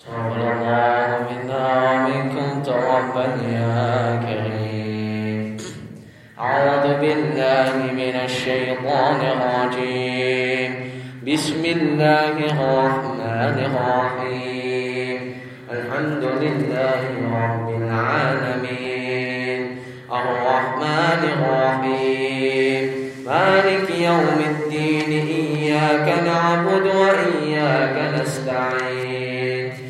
تقبل الله منا ومنكم توبا يا كريم أعوذ بالله من الشيطان الرجيم بسم الله الرحمن الرحيم. الحمد لله رب العالمين. الرحمن الرحيم. مالك يوم الدين. إياك نعبد وإياك نستعين.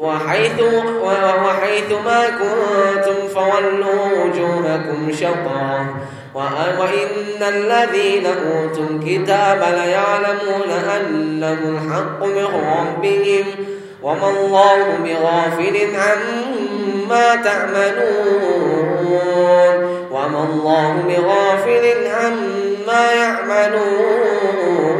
وحيث وحيث ما كنتم فولوا وجوهكم شطرا. وإن الذين أوتوا الكتاب ليعلمون أنه الحق من ربهم وما الله بغافل عما تعملون. وما الله بغافل عما يعملون.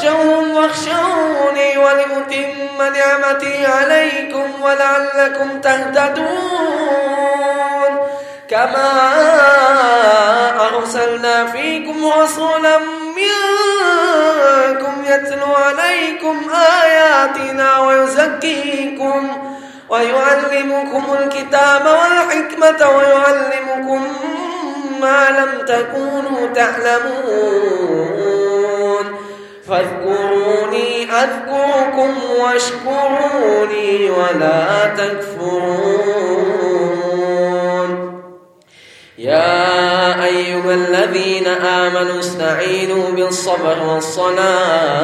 تخشوهم واخشوني ولأتم نعمتي عليكم ولعلكم تهتدون كما أرسلنا فيكم رسولا منكم يتلو عليكم آياتنا ويزكيكم ويعلمكم الكتاب والحكمة ويعلمكم ما لم تكونوا تعلمون فاذكروني أذكركم واشكروني ولا تكفرون. يا أيها الذين آمنوا استعينوا بالصبر والصلاة.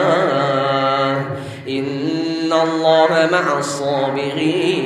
إن الله مع الصابرين.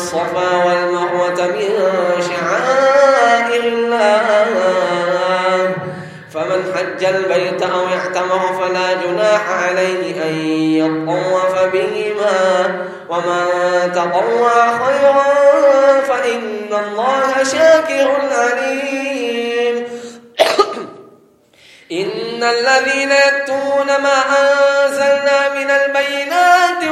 الصفا والمروة من شعائر الله. فمن حج البيت أو اعتمر فلا جناح عليه أن يطوف بهما. ومن تطوع خيرا فإن الله شاكر عليم. إن الذين يكتمون ما أنزلنا من البينات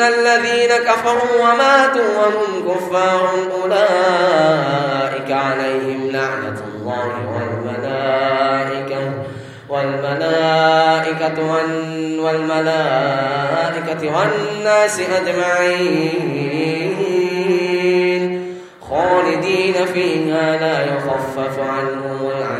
إن الذين كفروا وماتوا وهم كفار أولئك عليهم لعنة الله والملائكة والملائكة والملائكة والناس أجمعين خالدين فيها لا يخفف عنهم العذاب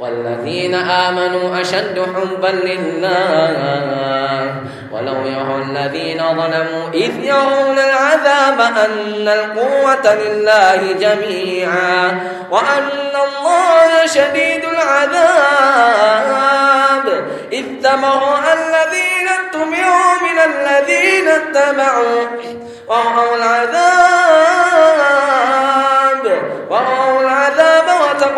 والذين آمنوا أشد حبا لله ولو يرى الذين ظلموا إذ يرون العذاب أن القوة لله جميعا وأن الله شديد العذاب. إذ تبرأ الذين اتبعوا من الذين اتبعوا ورأوا العذاب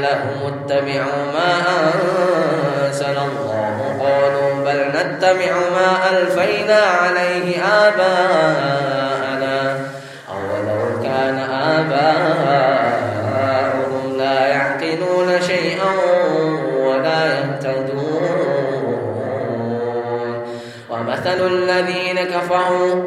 لهم اتبعوا ما أنزل الله. قالوا بل نتبع ما ألفينا عليه آباءنا. أولو كان آباؤهم لا يعقلون شيئا ولا يهتدون. ومثل الذين كفروا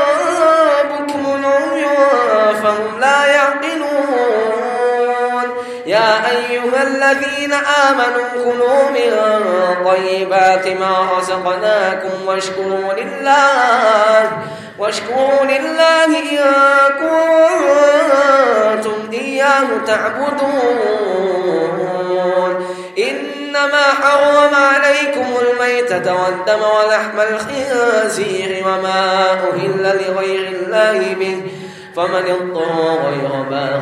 أيها الذين آمنوا كلوا من طيبات ما رزقناكم واشكروا لله واشكروا لله إن كنتم إياه تعبدون. إنما حرم عليكم الميتة والدم ولحم الخنزير وما أهل لغير الله به فمن اضطر غير باغ.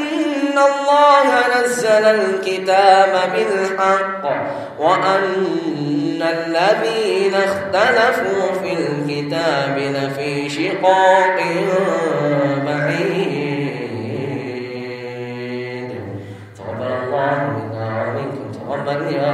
الله نزل الكتاب بالحق وأن الذين اختلفوا في الكتاب لفي شقاق بعيد. تقبل الله منا ومنكم تقبل يا